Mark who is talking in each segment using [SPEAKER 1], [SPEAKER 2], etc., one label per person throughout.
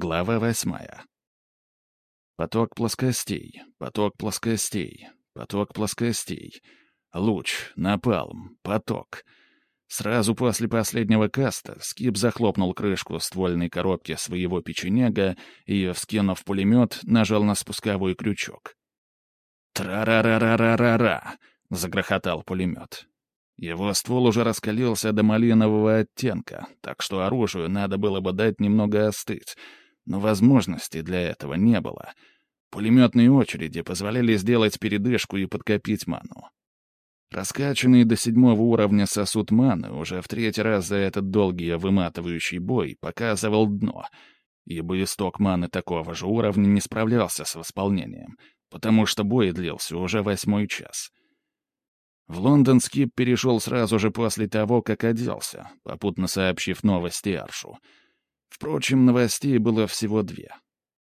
[SPEAKER 1] Глава восьмая. Поток плоскостей, поток плоскостей, поток плоскостей. Луч, напалм, поток. Сразу после последнего каста Скип захлопнул крышку ствольной коробки своего печенега и, вскинув пулемет, нажал на спусковой крючок. «Тра-ра-ра-ра-ра-ра-ра!» — загрохотал пулемет. Его ствол уже раскалился до малинового оттенка, так что оружию надо было бы дать немного остыть — но возможности для этого не было. Пулеметные очереди позволяли сделать передышку и подкопить ману. Раскачанный до седьмого уровня сосуд маны уже в третий раз за этот долгий выматывающий бой показывал дно, ибо исток маны такого же уровня не справлялся с восполнением, потому что бой длился уже восьмой час. В Лондон Скип перешел сразу же после того, как оделся, попутно сообщив новости Аршу — Впрочем, новостей было всего две.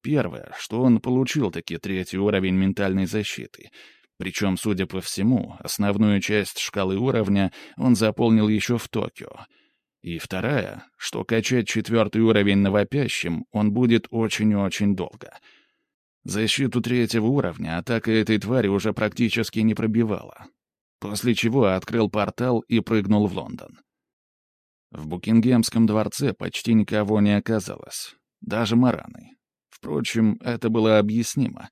[SPEAKER 1] Первое, что он получил таки третий уровень ментальной защиты. Причем, судя по всему, основную часть шкалы уровня он заполнил еще в Токио. И вторая, что качать четвертый уровень на вопящем он будет очень-очень долго. Защиту третьего уровня атака этой твари уже практически не пробивала. После чего открыл портал и прыгнул в Лондон. В Букингемском дворце почти никого не оказалось, даже Мараны. Впрочем, это было объяснимо.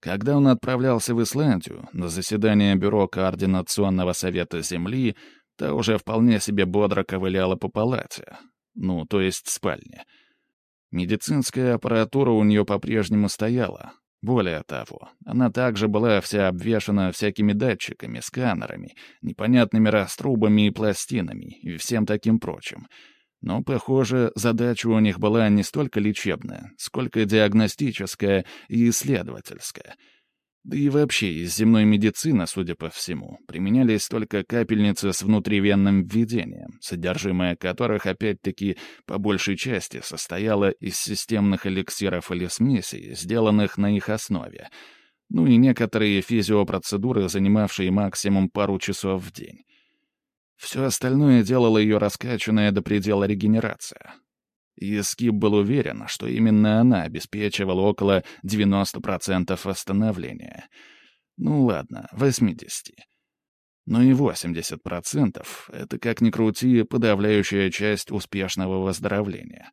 [SPEAKER 1] Когда он отправлялся в Исландию на заседание Бюро Координационного совета Земли, та уже вполне себе бодро ковыляла по палате. Ну, то есть спальне. Медицинская аппаратура у нее по-прежнему стояла, более того, она также была вся обвешана всякими датчиками, сканерами, непонятными раструбами и пластинами и всем таким прочим. Но, похоже, задача у них была не столько лечебная, сколько диагностическая и исследовательская — да и вообще из земной медицины, судя по всему, применялись только капельницы с внутривенным введением, содержимое которых, опять-таки, по большей части состояло из системных эликсиров или смесей, сделанных на их основе, ну и некоторые физиопроцедуры, занимавшие максимум пару часов в день. Все остальное делало ее раскачанная до предела регенерация. И Скип был уверен, что именно она обеспечивала около 90% восстановления. Ну ладно, 80. Но и 80% — это, как ни крути, подавляющая часть успешного выздоровления.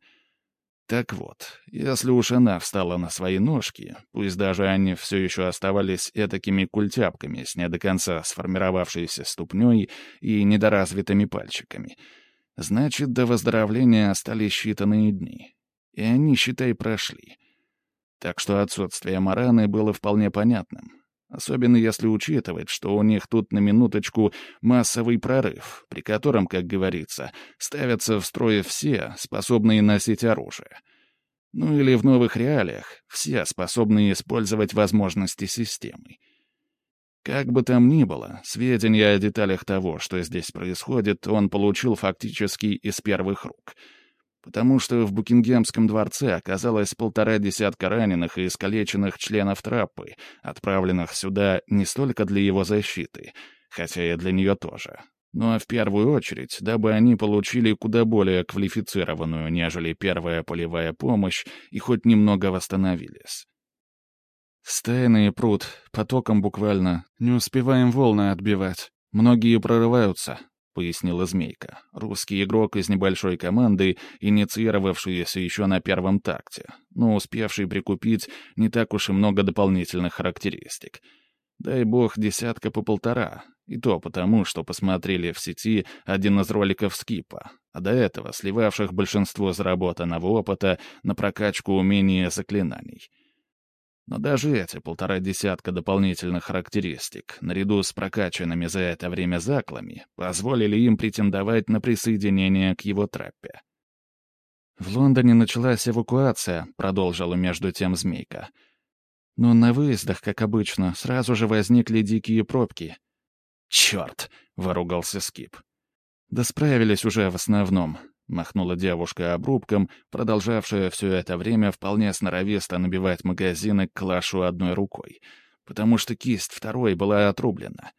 [SPEAKER 1] Так вот, если уж она встала на свои ножки, пусть даже они все еще оставались этакими культяпками с не до конца сформировавшейся ступней и недоразвитыми пальчиками — Значит, до выздоровления остались считанные дни. И они, считай, прошли. Так что отсутствие Мараны было вполне понятным. Особенно если учитывать, что у них тут на минуточку массовый прорыв, при котором, как говорится, ставятся в строй все, способные носить оружие. Ну или в новых реалиях, все способные использовать возможности системы. Как бы там ни было, сведения о деталях того, что здесь происходит, он получил фактически из первых рук. Потому что в Букингемском дворце оказалось полтора десятка раненых и искалеченных членов траппы, отправленных сюда не столько для его защиты, хотя и для нее тоже, но в первую очередь, дабы они получили куда более квалифицированную, нежели первая полевая помощь, и хоть немного восстановились. Стайные пруд, потоком буквально. Не успеваем волны отбивать. Многие прорываются, — пояснила Змейка, русский игрок из небольшой команды, инициировавшийся еще на первом такте, но успевший прикупить не так уж и много дополнительных характеристик. Дай бог, десятка по полтора, и то потому, что посмотрели в сети один из роликов Скипа, а до этого сливавших большинство заработанного опыта на прокачку умения заклинаний — но даже эти полтора десятка дополнительных характеристик, наряду с прокачанными за это время заклами, позволили им претендовать на присоединение к его траппе. «В Лондоне началась эвакуация», — продолжила между тем Змейка. «Но на выездах, как обычно, сразу же возникли дикие пробки». «Черт!» — выругался Скип. «Да справились уже в основном. Махнула девушка обрубком, продолжавшая все это время вполне сноровисто набивать магазины к клашу одной рукой, потому что кисть второй была отрублена.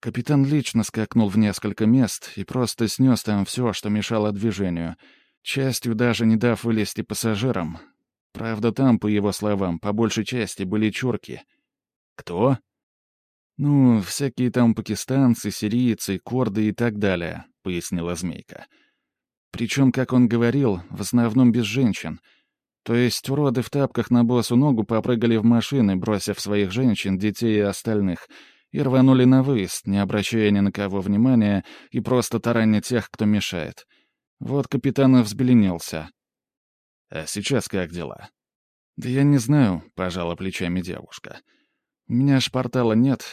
[SPEAKER 1] Капитан лично скакнул в несколько мест и просто снес там все, что мешало движению. частью даже не дав вылезти пассажирам. Правда, там, по его словам, по большей части были чурки. Кто? Ну, всякие там пакистанцы, сирийцы, корды и так далее, пояснила Змейка. Причем, как он говорил, в основном без женщин. То есть уроды в тапках на босу ногу попрыгали в машины, бросив своих женщин, детей и остальных, и рванули на выезд, не обращая ни на кого внимания и просто тараня тех, кто мешает. Вот капитан и взбеленился. «А сейчас как дела?» «Да я не знаю», — пожала плечами девушка. «У меня ж портала нет.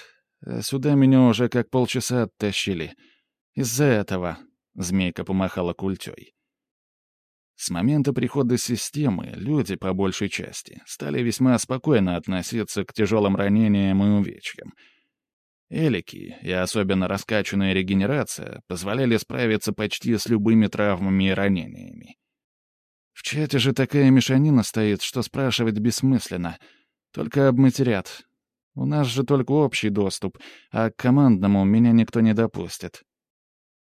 [SPEAKER 1] А сюда меня уже как полчаса оттащили. Из-за этого», — змейка помахала культей. С момента прихода системы люди, по большей части, стали весьма спокойно относиться к тяжелым ранениям и увечьям — Элики, и особенно раскачанная регенерация, позволяли справиться почти с любыми травмами и ранениями. В чате же такая мешанина стоит, что спрашивать бессмысленно. Только обматерят. У нас же только общий доступ, а к командному меня никто не допустит.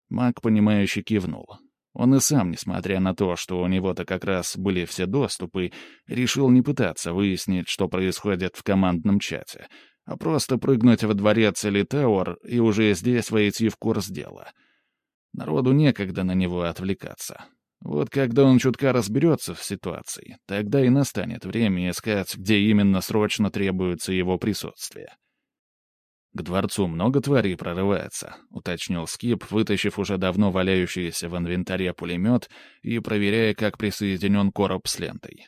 [SPEAKER 1] Маг, понимающе кивнул. Он и сам, несмотря на то, что у него-то как раз были все доступы, решил не пытаться выяснить, что происходит в командном чате — а просто прыгнуть во дворец или Тауэр и уже здесь войти в курс дела. Народу некогда на него отвлекаться. Вот когда он чутка разберется в ситуации, тогда и настанет время искать, где именно срочно требуется его присутствие. «К дворцу много тварей прорывается», — уточнил Скип, вытащив уже давно валяющийся в инвентаре пулемет и проверяя, как присоединен короб с лентой.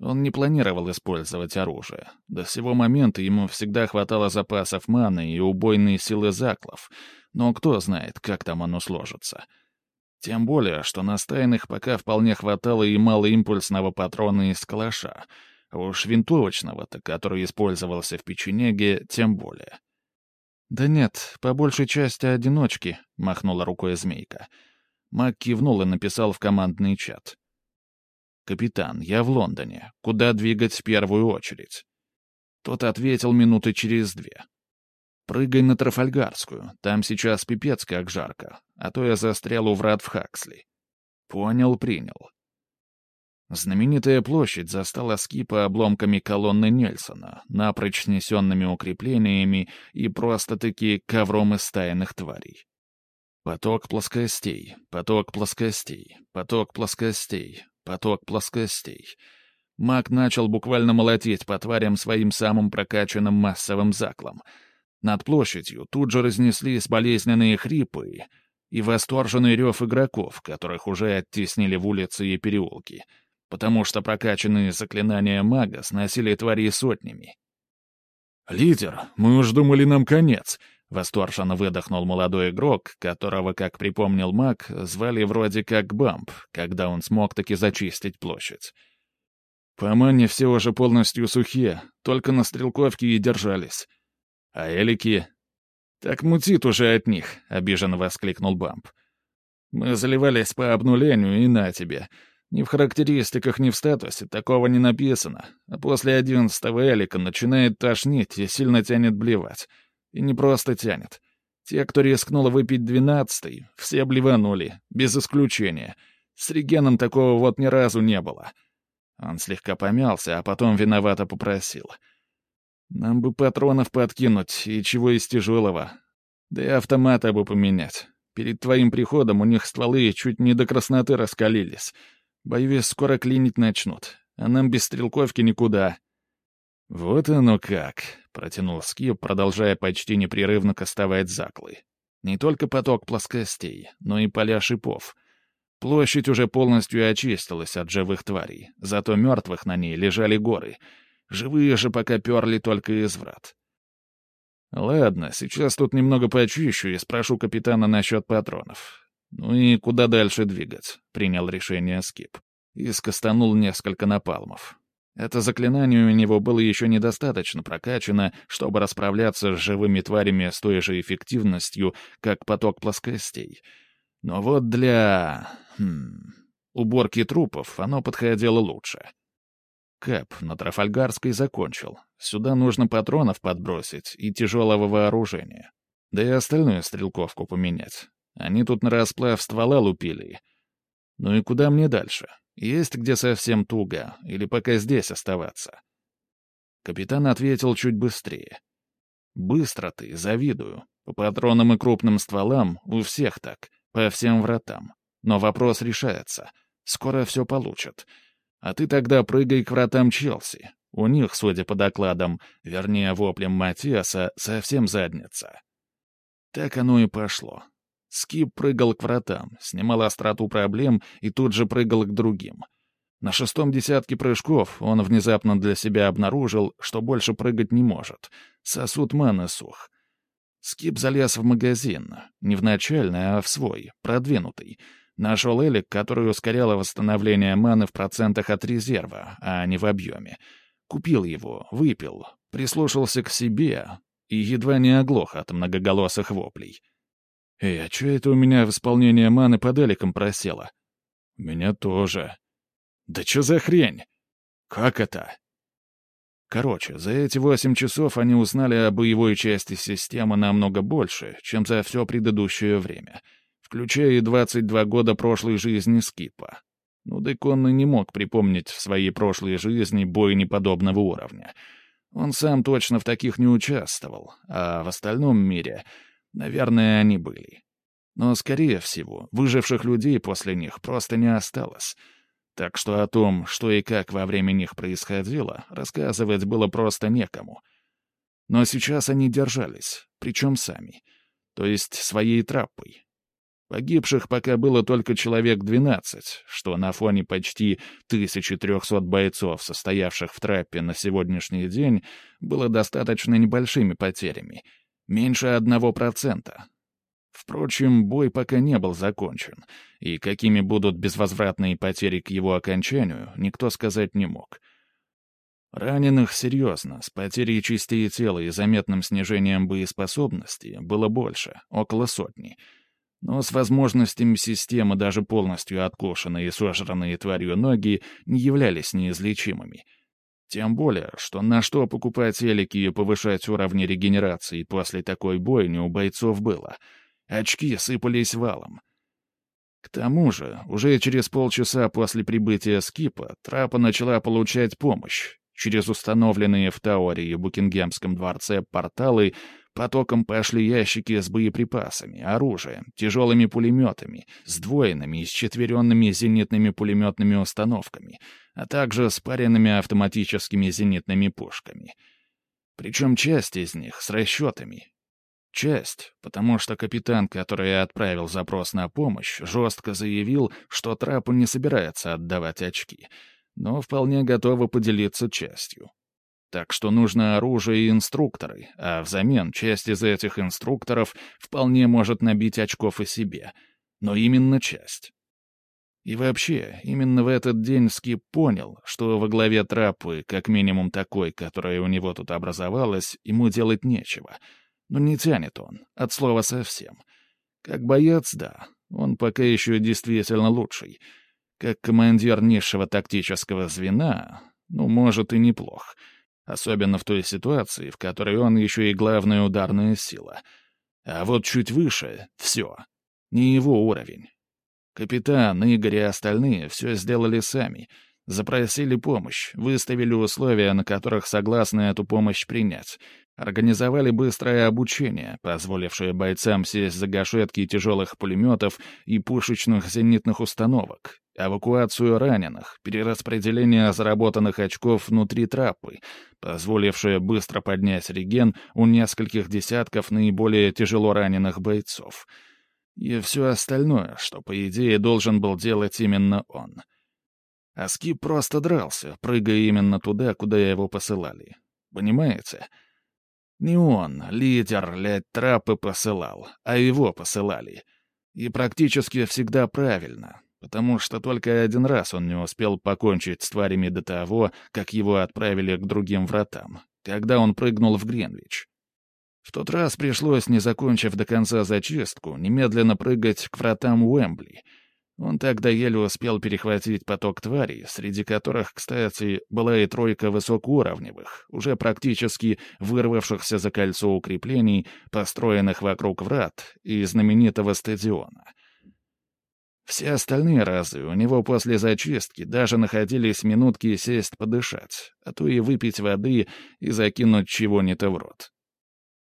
[SPEAKER 1] Он не планировал использовать оружие. До сего момента ему всегда хватало запасов маны и убойной силы заклов, но кто знает, как там оно сложится. Тем более, что на стайных пока вполне хватало и малоимпульсного патрона из калаша, а уж винтовочного-то, который использовался в печенеге, тем более. «Да нет, по большей части одиночки», — махнула рукой змейка. Мак кивнул и написал в командный чат. «Капитан, я в Лондоне. Куда двигать в первую очередь?» Тот ответил минуты через две. «Прыгай на Трафальгарскую. Там сейчас пипец как жарко. А то я застрял у врат в Хаксли». «Понял, принял». Знаменитая площадь застала скипа обломками колонны Нельсона, напрочь снесенными укреплениями и просто-таки ковром из стаянных тварей. Поток плоскостей, поток плоскостей, поток плоскостей, поток плоскостей. Маг начал буквально молотеть по тварям своим самым прокачанным массовым заклом. Над площадью тут же разнеслись болезненные хрипы и восторженный рев игроков, которых уже оттеснили в улицы и переулки, потому что прокачанные заклинания мага сносили твари сотнями. «Лидер, мы уж думали, нам конец», Восторженно выдохнул молодой игрок, которого, как припомнил маг, звали вроде как Бамп, когда он смог таки зачистить площадь. По мане все уже полностью сухие, только на стрелковке и держались. А элики... «Так мутит уже от них», — обиженно воскликнул Бамп. «Мы заливались по обнулению, и на тебе. Ни в характеристиках, ни в статусе такого не написано, а после одиннадцатого элика начинает тошнить и сильно тянет блевать. И не просто тянет. Те, кто рискнул выпить двенадцатый, все блеванули, без исключения. С Регеном такого вот ни разу не было. Он слегка помялся, а потом виновато попросил. «Нам бы патронов подкинуть, и чего из тяжелого. Да и автомата бы поменять. Перед твоим приходом у них стволы чуть не до красноты раскалились. Боюсь, скоро клинить начнут, а нам без стрелковки никуда». «Вот оно как», — протянул Скип, продолжая почти непрерывно кастовать заклы. Не только поток плоскостей, но и поля шипов. Площадь уже полностью очистилась от живых тварей, зато мертвых на ней лежали горы. Живые же пока перли только из врат. «Ладно, сейчас тут немного почищу и спрошу капитана насчет патронов. Ну и куда дальше двигать?» — принял решение Скип. И скастанул несколько напалмов. Это заклинание у него было еще недостаточно прокачано, чтобы расправляться с живыми тварями с той же эффективностью, как поток плоскостей. Но вот для... Хм, уборки трупов оно подходило лучше. Кэп на Трафальгарской закончил. Сюда нужно патронов подбросить и тяжелого вооружения. Да и остальную стрелковку поменять. Они тут на расплав ствола лупили. Ну и куда мне дальше? Есть где совсем туго, или пока здесь оставаться? Капитан ответил чуть быстрее. «Быстро ты, завидую. По патронам и крупным стволам у всех так, по всем вратам. Но вопрос решается. Скоро все получат. А ты тогда прыгай к вратам Челси. У них, судя по докладам, вернее воплем Матиаса, совсем задница. Так оно и пошло. Скип прыгал к вратам, снимал остроту проблем и тут же прыгал к другим. На шестом десятке прыжков он внезапно для себя обнаружил, что больше прыгать не может. Сосуд маны сух. Скип залез в магазин. Не в начальный, а в свой, продвинутый. Нашел элик, который ускоряло восстановление маны в процентах от резерва, а не в объеме. Купил его, выпил, прислушался к себе и едва не оглох от многоголосых воплей. «Эй, а чё это у меня в исполнение маны под эликом просело?» «Меня тоже». «Да чё за хрень? Как это?» Короче, за эти восемь часов они узнали о боевой части системы намного больше, чем за все предыдущее время, включая и 22 года прошлой жизни Скипа. Ну, Декон не мог припомнить в своей прошлой жизни бой неподобного уровня. Он сам точно в таких не участвовал, а в остальном мире, наверное, они были. Но, скорее всего, выживших людей после них просто не осталось — так что о том, что и как во время них происходило, рассказывать было просто некому. Но сейчас они держались, причем сами, то есть своей траппой. Погибших пока было только человек 12, что на фоне почти 1300 бойцов, состоявших в траппе на сегодняшний день, было достаточно небольшими потерями, меньше одного процента, Впрочем, бой пока не был закончен, и какими будут безвозвратные потери к его окончанию, никто сказать не мог. Раненых серьезно, с потерей частей тела и заметным снижением боеспособности, было больше, около сотни. Но с возможностями системы даже полностью откошенные и сожранные тварью ноги не являлись неизлечимыми. Тем более, что на что покупать элики и повышать уровни регенерации после такой бойни у бойцов было — Очки сыпались валом. К тому же, уже через полчаса после прибытия Скипа Трапа начала получать помощь. Через установленные в Тауэре и Букингемском дворце порталы потоком пошли ящики с боеприпасами, оружием, тяжелыми пулеметами, сдвоенными и счетверенными зенитными пулеметными установками, а также спаренными автоматическими зенитными пушками. Причем часть из них с расчетами, Часть, потому что капитан, который отправил запрос на помощь, жестко заявил, что Трапу не собирается отдавать очки, но вполне готова поделиться частью. Так что нужно оружие и инструкторы, а взамен часть из этих инструкторов вполне может набить очков и себе. Но именно часть. И вообще, именно в этот день Скип понял, что во главе трапы, как минимум такой, которая у него тут образовалась, ему делать нечего — но не тянет он, от слова совсем. Как боец, да, он пока еще действительно лучший. Как командир низшего тактического звена, ну, может, и неплох. Особенно в той ситуации, в которой он еще и главная ударная сила. А вот чуть выше — все. Не его уровень. Капитан, Игорь и остальные все сделали сами. Запросили помощь, выставили условия, на которых согласны эту помощь принять — Организовали быстрое обучение, позволившее бойцам сесть за гашетки тяжелых пулеметов и пушечных зенитных установок, эвакуацию раненых, перераспределение заработанных очков внутри трапы, позволившее быстро поднять реген у нескольких десятков наиболее тяжело раненых бойцов. И все остальное, что, по идее, должен был делать именно он. Аски просто дрался, прыгая именно туда, куда его посылали. Понимаете? — не он, лидер, лять трапы посылал, а его посылали. И практически всегда правильно, потому что только один раз он не успел покончить с тварями до того, как его отправили к другим вратам, когда он прыгнул в Гринвич. В тот раз пришлось, не закончив до конца зачистку, немедленно прыгать к вратам Уэмбли — он тогда еле успел перехватить поток тварей, среди которых, кстати, была и тройка высокоуровневых, уже практически вырвавшихся за кольцо укреплений, построенных вокруг врат и знаменитого стадиона. Все остальные разы у него после зачистки даже находились минутки сесть подышать, а то и выпить воды и закинуть чего-нибудь в рот.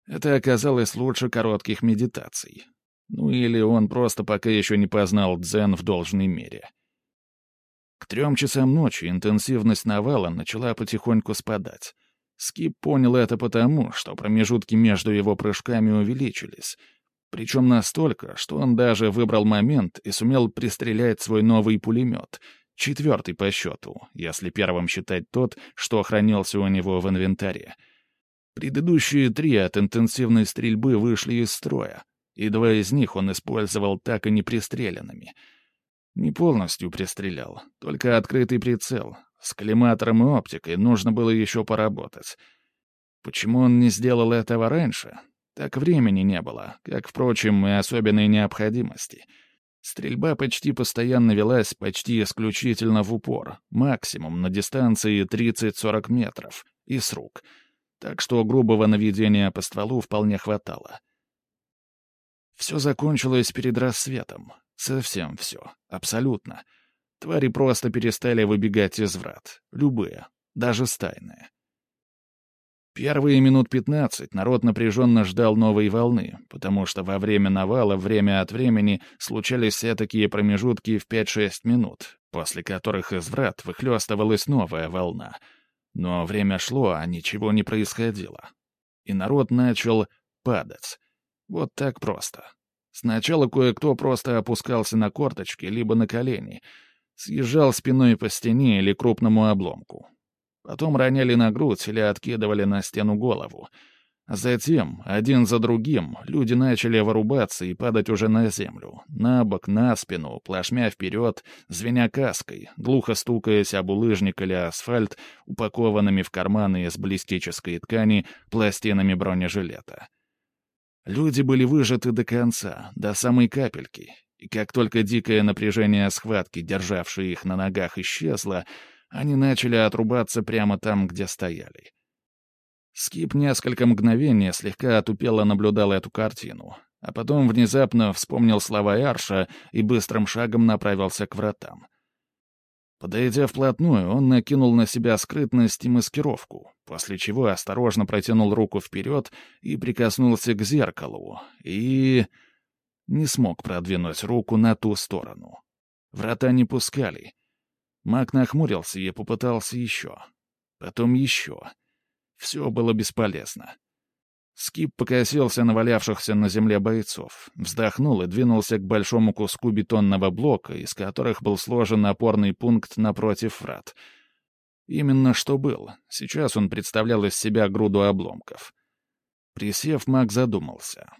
[SPEAKER 1] Это оказалось лучше коротких медитаций. Ну или он просто пока еще не познал дзен в должной мере. К трем часам ночи интенсивность навала начала потихоньку спадать. Скип понял это потому, что промежутки между его прыжками увеличились — причем настолько, что он даже выбрал момент и сумел пристрелять свой новый пулемет, четвертый по счету, если первым считать тот, что хранился у него в инвентаре. Предыдущие три от интенсивной стрельбы вышли из строя, и два из них он использовал так и не пристреленными. Не полностью пристрелял, только открытый прицел. С коллиматором и оптикой нужно было еще поработать. Почему он не сделал этого раньше? Так времени не было, как, впрочем, и особенной необходимости. Стрельба почти постоянно велась почти исключительно в упор, максимум на дистанции 30-40 метров, и с рук. Так что грубого наведения по стволу вполне хватало. Все закончилось перед рассветом. Совсем все. Абсолютно. Твари просто перестали выбегать из врат. Любые. Даже стайные. Первые минут пятнадцать народ напряженно ждал новой волны, потому что во время навала время от времени случались такие промежутки в 5-6 минут, после которых из врат выхлестывалась новая волна. Но время шло, а ничего не происходило. И народ начал падать. Вот так просто. Сначала кое-кто просто опускался на корточки, либо на колени, съезжал спиной по стене или крупному обломку. Потом роняли на грудь или откидывали на стену голову. Затем, один за другим, люди начали вырубаться и падать уже на землю, на бок, на спину, плашмя вперед, звеня каской, глухо стукаясь об улыжник или асфальт, упакованными в карманы из баллистической ткани пластинами бронежилета. Люди были выжаты до конца, до самой капельки, и как только дикое напряжение схватки, державшее их на ногах, исчезло, они начали отрубаться прямо там, где стояли. Скип несколько мгновений слегка отупело наблюдал эту картину, а потом внезапно вспомнил слова Арша и быстрым шагом направился к вратам. Подойдя вплотную, он накинул на себя скрытность и маскировку, после чего осторожно протянул руку вперед и прикоснулся к зеркалу, и... не смог продвинуть руку на ту сторону. Врата не пускали — Маг нахмурился и попытался еще. Потом еще. Все было бесполезно. Скип покосился на валявшихся на земле бойцов, вздохнул и двинулся к большому куску бетонного блока, из которых был сложен опорный пункт напротив врат. Именно что был. Сейчас он представлял из себя груду обломков. Присев, маг задумался.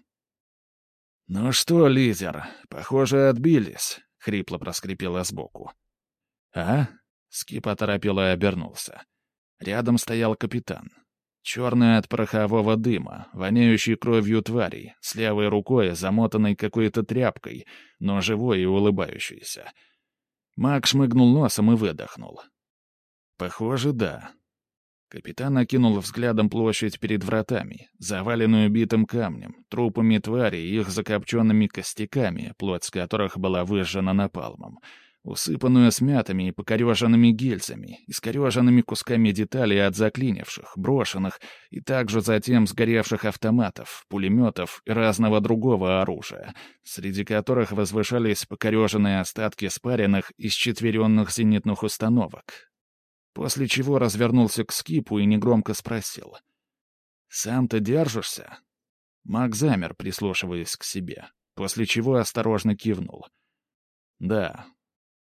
[SPEAKER 1] «Ну что, лидер, похоже, отбились», — хрипло проскрипело сбоку. «А?» — Скип оторопело и обернулся. Рядом стоял капитан. Черный от порохового дыма, воняющий кровью тварей, с левой рукой, замотанной какой-то тряпкой, но живой и улыбающийся. Маг шмыгнул носом и выдохнул. «Похоже, да». Капитан окинул взглядом площадь перед вратами, заваленную битым камнем, трупами тварей и их закопченными костяками, плоть с которых была выжжена напалмом — усыпанную смятыми и покореженными гильзами, искореженными кусками деталей от заклинивших, брошенных и также затем сгоревших автоматов, пулеметов и разного другого оружия, среди которых возвышались покореженные остатки спаренных и счетверенных зенитных установок. После чего развернулся к скипу и негромко спросил. «Сам-то держишься?» Маг замер, прислушиваясь к себе, после чего осторожно кивнул. «Да,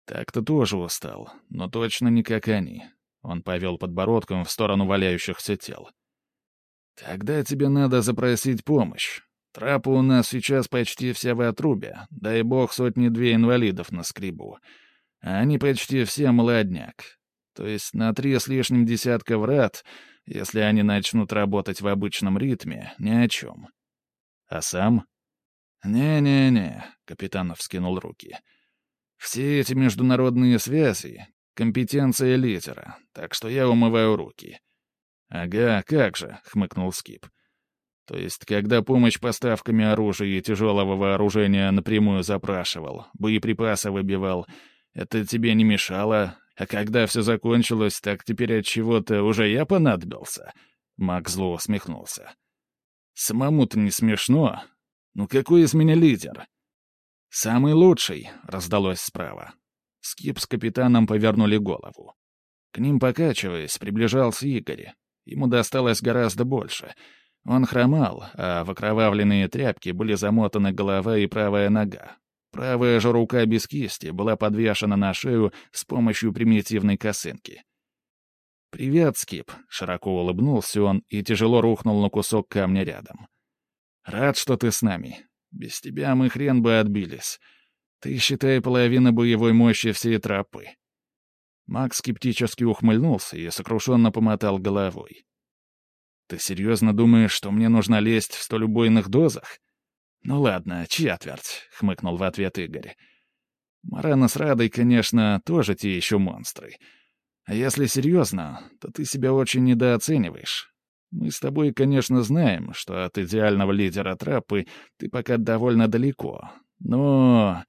[SPEAKER 1] так-то тоже устал, но точно не как они. Он повел подбородком в сторону валяющихся тел. «Тогда тебе надо запросить помощь. Трапы у нас сейчас почти все в отрубе, дай бог сотни-две инвалидов на скребу. А они почти все молодняк. То есть на три с лишним десятка врат, если они начнут работать в обычном ритме, ни о чем. А сам? «Не-не-не», — Капитанов скинул руки. Все эти международные связи — компетенция лидера, так что я умываю руки». «Ага, как же», — хмыкнул Скип. То есть, когда помощь поставками оружия и тяжелого вооружения напрямую запрашивал, боеприпасы выбивал, это тебе не мешало, а когда все закончилось, так теперь от чего-то уже я понадобился?» Мак зло усмехнулся. «Самому-то не смешно. Ну какой из меня лидер?» «Самый лучший», — раздалось справа. Скип с капитаном повернули голову. К ним, покачиваясь, приближался Игорь. Ему досталось гораздо больше. Он хромал, а в окровавленные тряпки были замотаны голова и правая нога. Правая же рука без кисти была подвешена на шею с помощью примитивной косынки. «Привет, Скип», — широко улыбнулся он и тяжело рухнул на кусок камня рядом. «Рад, что ты с нами. Без тебя мы хрен бы отбились. Ты, считай, половина боевой мощи всей тропы». Макс скептически ухмыльнулся и сокрушенно помотал головой. «Ты серьезно думаешь, что мне нужно лезть в столь убойных дозах?» «Ну ладно, четверть», — хмыкнул в ответ Игорь. «Марана с Радой, конечно, тоже те еще монстры. А если серьезно, то ты себя очень недооцениваешь. Мы с тобой, конечно, знаем, что от идеального лидера трапы ты пока довольно далеко. Но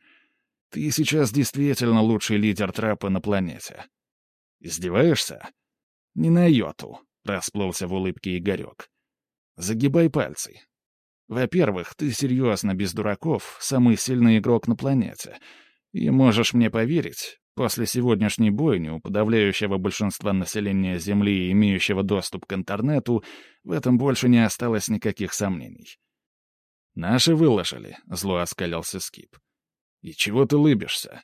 [SPEAKER 1] ты сейчас действительно лучший лидер трапа на планете. Издеваешься? Не на йоту, расплылся в улыбке Игорек. Загибай пальцы. Во-первых, ты серьезно, без дураков, самый сильный игрок на планете. И можешь мне поверить, после сегодняшней бойни у подавляющего большинства населения Земли, имеющего доступ к интернету, в этом больше не осталось никаких сомнений. «Наши выложили», — зло оскалился Скип. И чего ты лыбишься?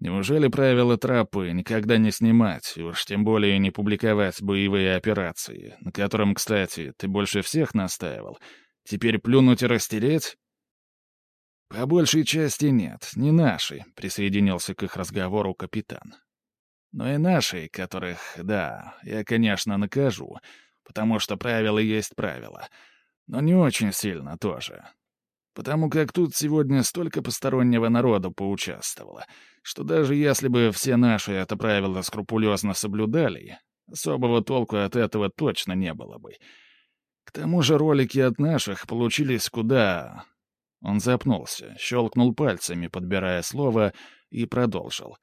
[SPEAKER 1] Неужели правила трапы никогда не снимать, и уж тем более не публиковать боевые операции, на котором, кстати, ты больше всех настаивал, теперь плюнуть и растереть? По большей части нет, не наши, присоединился к их разговору капитан. Но и наши, которых, да, я, конечно, накажу, потому что правила есть правила, но не очень сильно тоже. Потому как тут сегодня столько постороннего народа поучаствовало, что даже если бы все наши это правило скрупулезно соблюдали, особого толку от этого точно не было бы. К тому же ролики от наших получились куда... Он запнулся, щелкнул пальцами, подбирая слово, и продолжил.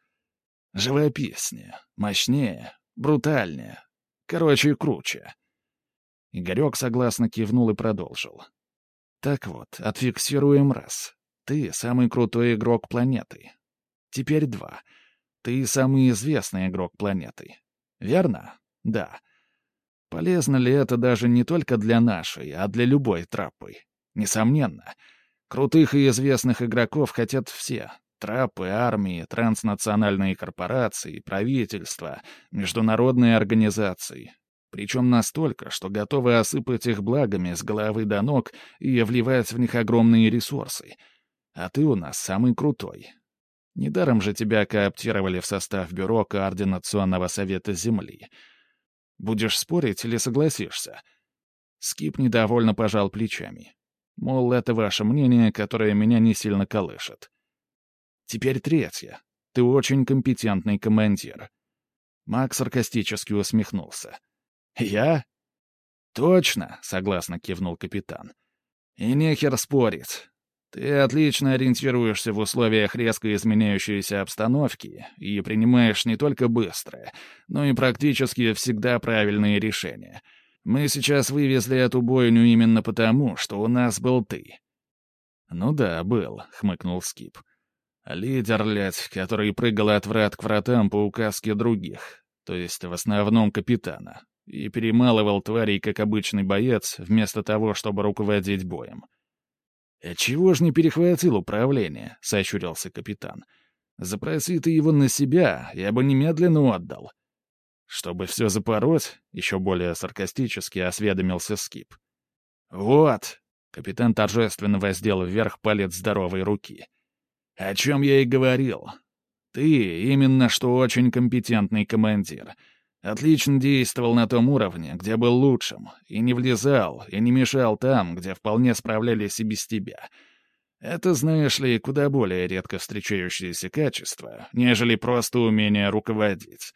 [SPEAKER 1] Живописнее, мощнее, брутальнее. Короче, круче. Игорек согласно кивнул и продолжил. Так вот, отфиксируем раз. Ты самый крутой игрок планеты. Теперь два. Ты самый известный игрок планеты. Верно? Да. Полезно ли это даже не только для нашей, а для любой трапы? Несомненно. Крутых и известных игроков хотят все. Трапы, армии, транснациональные корпорации, правительства, международные организации, причем настолько, что готовы осыпать их благами с головы до ног и вливать в них огромные ресурсы. А ты у нас самый крутой. Недаром же тебя кооптировали в состав бюро Координационного совета Земли. Будешь спорить или согласишься?» Скип недовольно пожал плечами. Мол, это ваше мнение, которое меня не сильно колышет. Теперь третье. Ты очень компетентный командир. Макс саркастически усмехнулся. «Я?» «Точно», — согласно кивнул капитан. «И нехер спорить. Ты отлично ориентируешься в условиях резко изменяющейся обстановки и принимаешь не только быстрые, но и практически всегда правильные решения. Мы сейчас вывезли эту бойню именно потому, что у нас был ты». «Ну да, был», — хмыкнул Скип. «Лидер, лядь, который прыгал от врат к вратам по указке других, то есть в основном капитана и перемалывал тварей, как обычный боец, вместо того, чтобы руководить боем. «А чего ж не перехватил управление?» — сощурился капитан. «Запроси ты его на себя, я бы немедленно отдал». «Чтобы все запороть?» — еще более саркастически осведомился Скип. «Вот!» — капитан торжественно воздел вверх палец здоровой руки. «О чем я и говорил. Ты именно что очень компетентный командир». Отлично действовал на том уровне, где был лучшим, и не влезал, и не мешал там, где вполне справлялись и без тебя. Это, знаешь ли, куда более редко встречающееся качество, нежели просто умение руководить.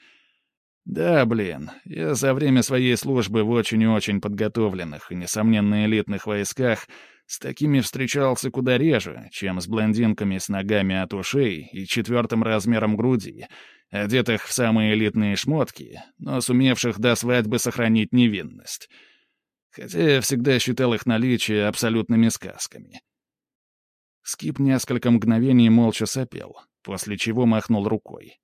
[SPEAKER 1] «Да, блин, я за время своей службы в очень и очень подготовленных и, несомненно, элитных войсках с такими встречался куда реже, чем с блондинками с ногами от ушей и четвертым размером груди, одетых в самые элитные шмотки, но сумевших до свадьбы сохранить невинность. Хотя я всегда считал их наличие абсолютными сказками». Скип несколько мгновений молча сопел, после чего махнул рукой.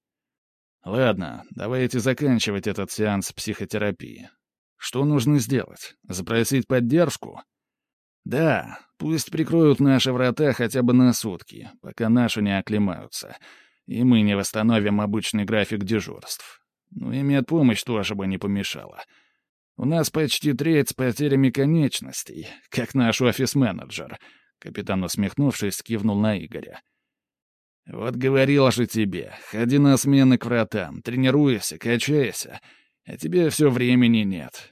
[SPEAKER 1] Ладно, давайте заканчивать этот сеанс психотерапии. Что нужно сделать? Запросить поддержку? Да, пусть прикроют наши врата хотя бы на сутки, пока наши не оклемаются, и мы не восстановим обычный график дежурств. Ну и медпомощь тоже бы не помешала. У нас почти треть с потерями конечностей, как наш офис-менеджер. Капитан, усмехнувшись, кивнул на Игоря. «Вот говорил же тебе, ходи на смены к вратам, тренируйся, качайся, а тебе все времени нет».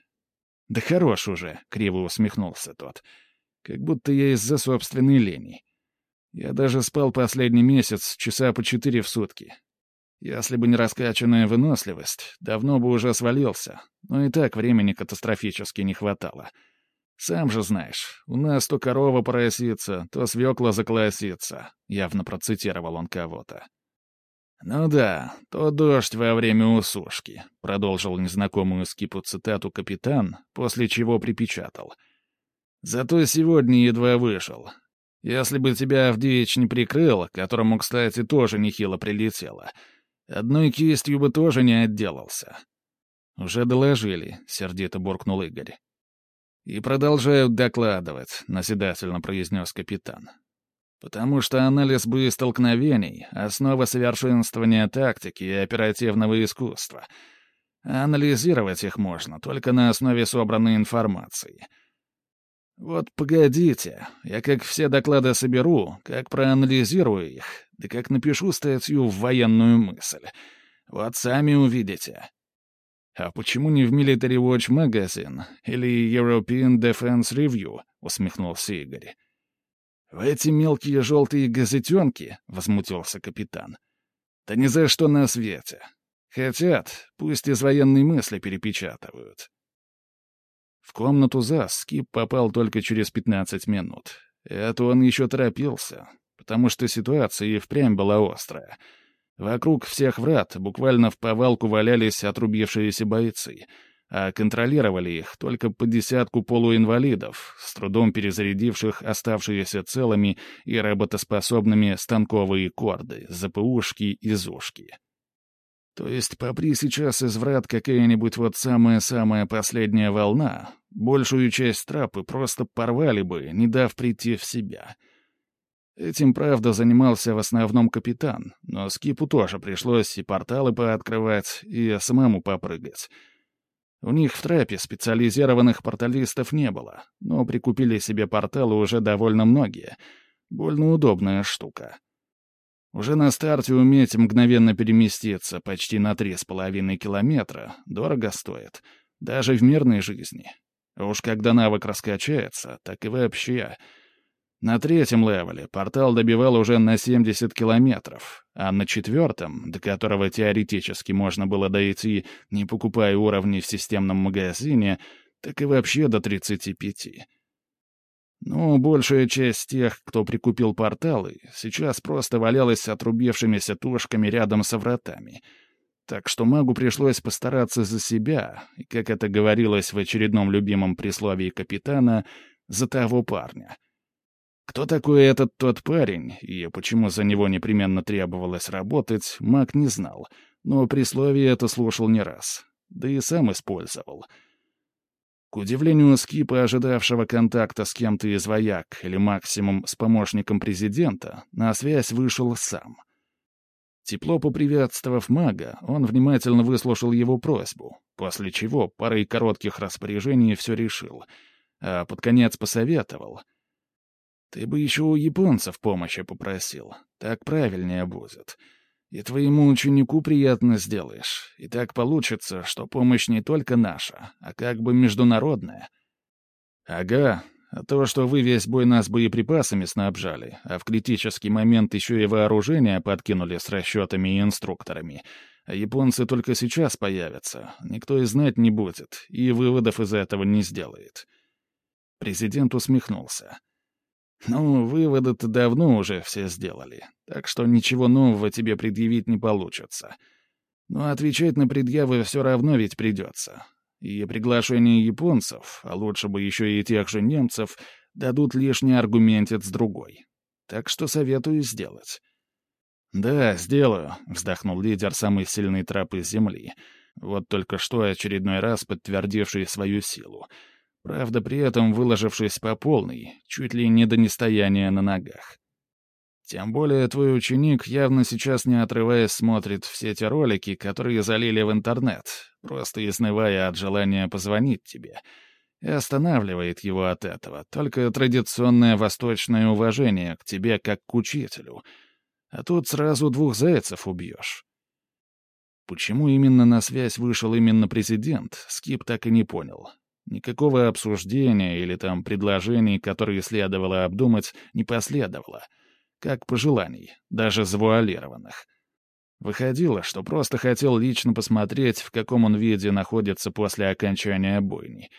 [SPEAKER 1] «Да хорош уже», — криво усмехнулся тот. «Как будто я из-за собственной лени. Я даже спал последний месяц часа по четыре в сутки. Если бы не раскачанная выносливость, давно бы уже свалился, но и так времени катастрофически не хватало». «Сам же знаешь, у нас то корова поросится, то свекла заколосится», — явно процитировал он кого-то. «Ну да, то дождь во время усушки», — продолжил незнакомую скипу цитату капитан, после чего припечатал. «Зато сегодня едва вышел. Если бы тебя Авдеич не прикрыл, которому, кстати, тоже нехило прилетело, одной кистью бы тоже не отделался». «Уже доложили», — сердито буркнул Игорь. «И продолжают докладывать», — назидательно произнес капитан. «Потому что анализ боестолкновений — основа совершенствования тактики и оперативного искусства. анализировать их можно только на основе собранной информации. Вот погодите, я как все доклады соберу, как проанализирую их, да как напишу статью в военную мысль. Вот сами увидите». «А почему не в Military Watch Magazine или European Defense Review?» — усмехнулся Игорь. «В эти мелкие желтые газетенки?» — возмутился капитан. «Да ни за что на свете. Хотят, пусть из военной мысли перепечатывают». В комнату ЗАС Скип попал только через 15 минут. Это он еще торопился, потому что ситуация и впрямь была острая — Вокруг всех врат буквально в повалку валялись отрубившиеся бойцы, а контролировали их только по десятку полуинвалидов, с трудом перезарядивших оставшиеся целыми и работоспособными станковые корды, ЗПУшки и ЗУшки. То есть попри сейчас из врат какая-нибудь вот самая-самая последняя волна, большую часть трапы просто порвали бы, не дав прийти в себя — Этим, правда, занимался в основном капитан, но Скипу тоже пришлось и порталы пооткрывать, и самому попрыгать. У них в трапе специализированных порталистов не было, но прикупили себе порталы уже довольно многие. Больно удобная штука. Уже на старте уметь мгновенно переместиться почти на три с половиной километра дорого стоит, даже в мирной жизни. А уж когда навык раскачается, так и вообще — на третьем левеле портал добивал уже на 70 километров, а на четвертом, до которого теоретически можно было дойти, не покупая уровни в системном магазине, так и вообще до 35. Ну, большая часть тех, кто прикупил порталы, сейчас просто валялась отрубившимися тушками рядом со вратами. Так что магу пришлось постараться за себя, и, как это говорилось в очередном любимом присловии капитана, за того парня — кто такой этот тот парень, и почему за него непременно требовалось работать, маг не знал, но при слове это слушал не раз, да и сам использовал. К удивлению Скипа, ожидавшего контакта с кем-то из вояк или максимум с помощником президента, на связь вышел сам. Тепло поприветствовав мага, он внимательно выслушал его просьбу, после чего парой коротких распоряжений все решил, а под конец посоветовал — ты бы еще у японцев помощи попросил. Так правильнее будет. И твоему ученику приятно сделаешь. И так получится, что помощь не только наша, а как бы международная. Ага, а то, что вы весь бой нас боеприпасами снабжали, а в критический момент еще и вооружение подкинули с расчетами и инструкторами, А японцы только сейчас появятся, никто и знать не будет, и выводов из этого не сделает. Президент усмехнулся. «Ну, выводы-то давно уже все сделали, так что ничего нового тебе предъявить не получится. Но отвечать на предъявы все равно ведь придется. И приглашение японцев, а лучше бы еще и тех же немцев, дадут лишний аргументец другой. Так что советую сделать». «Да, сделаю», — вздохнул лидер самой сильной трапы Земли. Вот только что очередной раз подтвердивший свою силу. Правда, при этом выложившись по полной, чуть ли не до нестояния на ногах. Тем более твой ученик явно сейчас не отрываясь смотрит все те ролики, которые залили в интернет, просто изнывая от желания позвонить тебе. И останавливает его от этого только традиционное восточное уважение к тебе как к учителю — а тут сразу двух зайцев убьешь. Почему именно на связь вышел именно президент, Скип так и не понял. Никакого обсуждения или там предложений, которые следовало обдумать, не последовало. Как пожеланий, даже завуалированных. Выходило, что просто хотел лично посмотреть, в каком он виде находится после окончания бойни.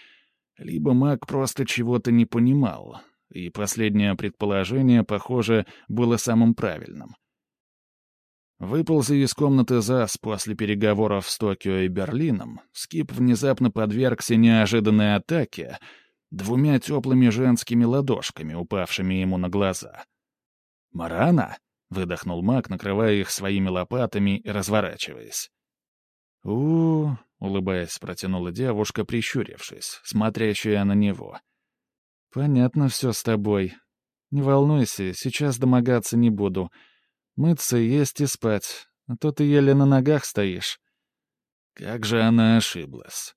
[SPEAKER 1] Либо маг просто чего-то не понимал, и последнее предположение, похоже, было самым правильным. Выползя из комнаты ЗАС после переговоров с Токио и Берлином, Скип внезапно подвергся неожиданной атаке двумя теплыми женскими ладошками, упавшими ему на глаза. «Марана?» — выдохнул маг, накрывая их своими лопатами и разворачиваясь. у, -у, улыбаясь, протянула девушка, прищурившись, смотрящая на него. «Понятно все с тобой. Не волнуйся, сейчас домогаться не буду. Мыться, есть и спать, а то ты еле на ногах стоишь». Как же она ошиблась.